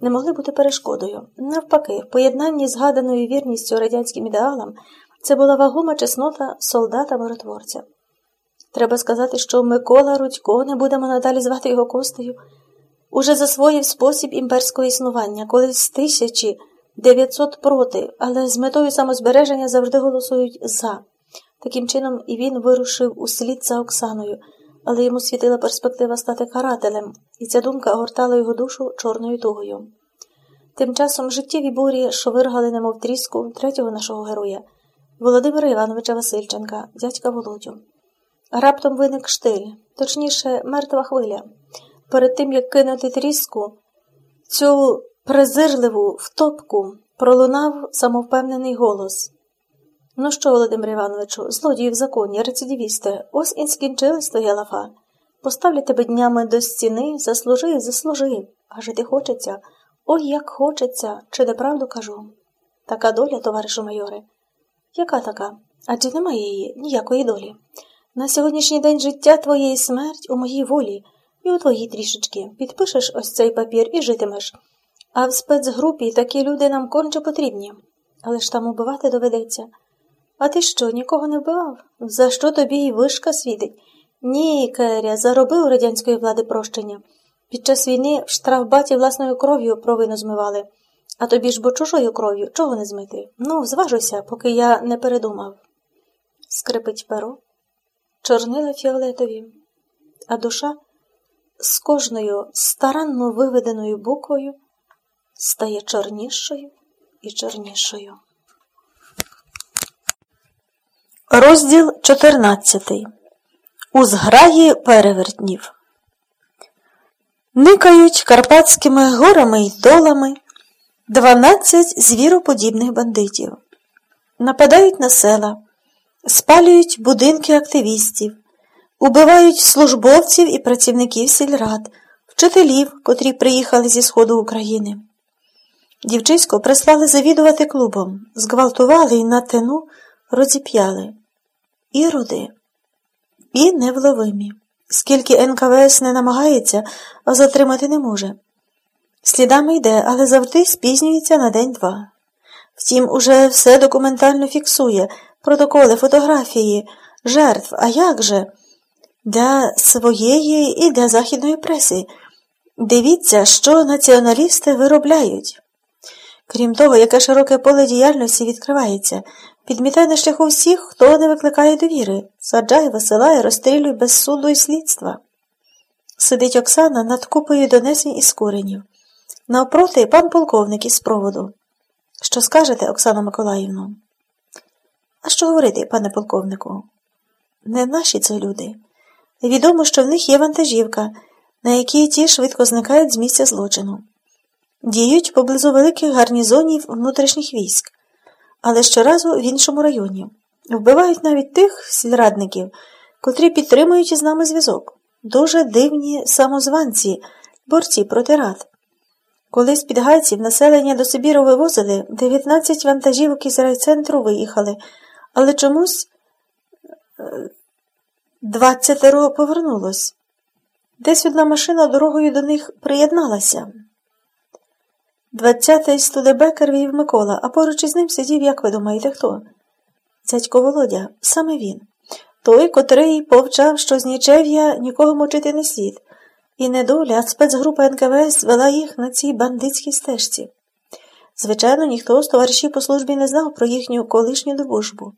не могли бути перешкодою. Навпаки, в поєднанні з згаданою вірністю радянським ідеалам це була вагома чеснота солдата-миротворця. Треба сказати, що Микола Рудько, не будемо надалі звати його Костею, уже засвоїв спосіб імперського існування, коли з тисячі 900 проти, але з метою самозбереження завжди голосують за. Таким чином і він вирушив у слід за Оксаною, але йому світила перспектива стати карателем, і ця думка огортала його душу чорною тугою. Тим часом життєві бурі, що виргали, немов тріску третього нашого героя, Володимира Івановича Васильченка, дядька Володю. Раптом виник штиль, точніше, мертва хвиля. Перед тим, як кинути тріску, цю презирливу втопку пролунав самовпевнений голос. Ну що, Володимир Івановичу, злодії в законі, рецидивісти, ось і скінчилась твоя лафа. Поставлю тебе днями до стіни, заслужи, заслужи, а жити хочеться. Ой, як хочеться, чи неправду кажу. Така доля, товаришу майоре. Яка така? Адже немає її, ніякої долі. На сьогоднішній день життя твоє і смерть у моїй волі, і у твоїй трішечки. Підпишеш ось цей папір і житимеш. А в спецгрупі такі люди нам конче потрібні. Але ж там убивати доведеться. А ти що, нікого не вбивав? За що тобі і вишка світить? Ні, Керя, заробив радянської влади прощення. Під час війни в штрафбаті власною кров'ю провину змивали. А тобі ж бо чужою кров'ю чого не змити? Ну, зважуйся, поки я не передумав. Скрипить перо, чорнила фіолетові, а душа з кожною старанно виведеною буквою стає чорнішою і чорнішою. Розділ 14 У зграї перевертнів. Никають карпатськими горами й долами дванадцять звіроподібних бандитів. Нападають на села, спалюють будинки активістів, убивають службовців і працівників сільрад, вчителів, котрі приїхали зі сходу України. Дівчисько прислали завідувати клубом, зґвалтували й на тину розіп'яли. Іроди і невловимі. Скільки НКВС не намагається, а затримати не може. Слідами йде, але завжди спізнюється на день-два. Втім, уже все документально фіксує протоколи, фотографії, жертв. А як же? Для своєї і для західної преси. Дивіться, що націоналісти виробляють. Крім того, яке широке поле діяльності відкривається, підмітай на шляху всіх, хто не викликає довіри, саджай, висилай, розстрілюй без суду і слідства. Сидить Оксана над купою донесень із куренів. Навпроти пан полковник із проводу. Що скажете, Оксана Миколаївна? А що говорити, пане полковнику? Не наші це люди. Відомо, що в них є вантажівка, на якій ті швидко зникають з місця злочину діють поблизу великих гарнізонів внутрішніх військ, але щоразу в іншому районі. Вбивають навіть тих сільрадників, котрі підтримують із нами зв'язок. Дуже дивні самозванці, борці проти рад. Коли з під гайців населення до Сибіру вивозили, 19 вантажівок із райцентру виїхали, але чомусь е, двадцятеро повернулось. Десь одна машина дорогою до них приєдналася. Двадцятий студебекер вів Микола, а поруч із ним сидів, як ви думаєте, хто? Цядько Володя, саме він. Той, котрий повчав, що з нічев'я нікого мочити не слід, і недоля спецгрупа НКВС звела їх на цій бандитській стежці. Звичайно, ніхто з товаришів по службі не знав про їхню колишню дружбу.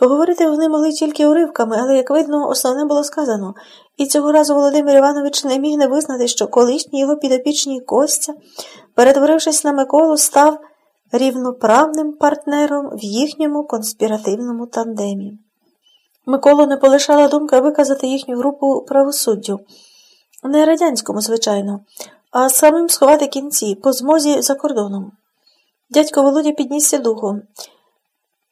Поговорити вони могли тільки уривками, але, як видно, основне було сказано, і цього разу Володимир Іванович не міг не визнати, що колишній його підопічний Костя, перетворившись на Миколу, став рівноправним партнером в їхньому конспіративному тандемі. Миколу не полишала думка виказати їхню групу правосуддю, не радянському, звичайно, а самим сховати кінці по змозі за кордоном. Дядько Володя піднісся духом.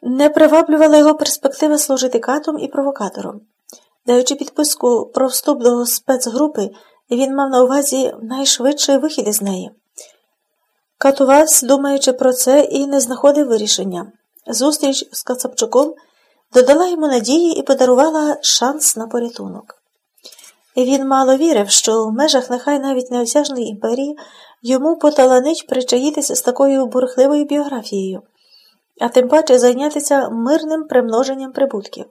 Не приваблювала його перспектива служити катом і провокатором. Даючи підписку про вступ до спецгрупи, він мав на увазі найшвидший вихід із неї. Катувався, думаючи про це, і не знаходив вирішення. Зустріч з Кацапчуком додала йому надії і подарувала шанс на порятунок. Він мало вірив, що в межах нехай навіть неосяжної імперії йому поталанить причаїтися з такою бурхливою біографією, а тим паче зайнятися мирним примноженням прибутків.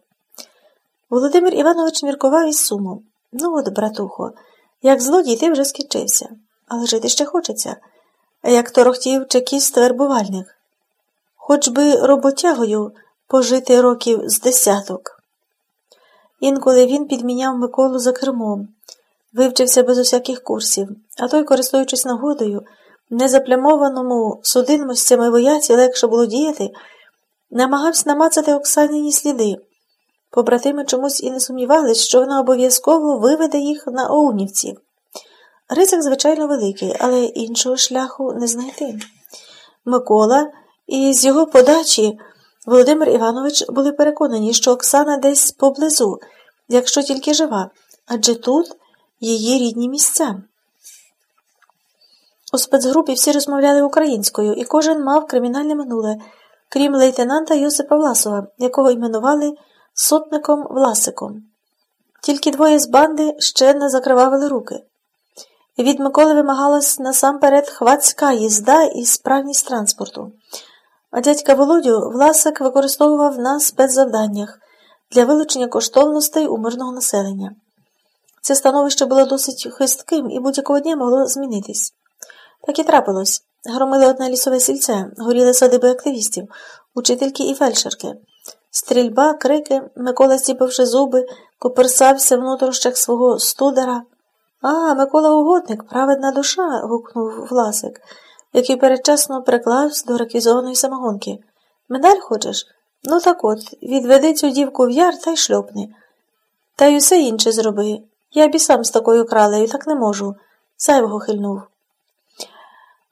Володимир Іванович міркував із сумом. Ну от, братухо, як злодій ти вже скінчився, але жити ще хочеться, як торохтів чекіст вербувальник. Хоч би роботягою пожити років з десяток. Інколи він підміняв Миколу за кермом, вивчився без усяких курсів, а той, користуючись нагодою, незаплямованому судинностями вояці легше було діяти, намагався намацати Оксаніні сліди. Побратими чомусь і не сумнівались, що вона обов'язково виведе їх на Оунівців. Ризик, звичайно, великий, але іншого шляху не знайти. Микола і з його подачі Володимир Іванович були переконані, що Оксана десь поблизу, якщо тільки жива, адже тут її рідні місця. У спецгрупі всі розмовляли українською, і кожен мав кримінальне минуле, крім лейтенанта Йосипа Власова, якого іменували сотником Власиком. Тільки двоє з банди ще не закривавили руки. Від Миколи вимагалась насамперед хвацька їзда і справність транспорту. А дядька Володю Власик використовував на спецзавданнях для вилучення коштовностей у мирного населення. Це становище було досить хистким і будь-якого дня могло змінитись. Так і трапилось. Громили одне лісове сільце, горіли садиби активістів, учительки і фельдшерки. Стрільба, крики, Микола, стіпивши зуби, коперсався в нутрощах свого студера. А, Микола угодник, праведна душа. гукнув Власик, який передчасно приклався до реквізованої самогонки. Медаль хочеш? Ну так от, відведи цю дівку в яр та й шльопни. Та й усе інше зроби. Я б і сам з такою кралею так не можу. Зайвого хильнув.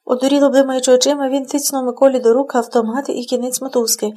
Одуріло блимаючи очима, він тицнув Миколі до рук автомат і кінець мотузки.